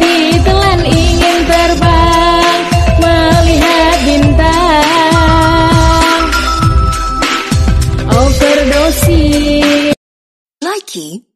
ditelan ingin terbang melihat bintang. Oh, Overdosis lagi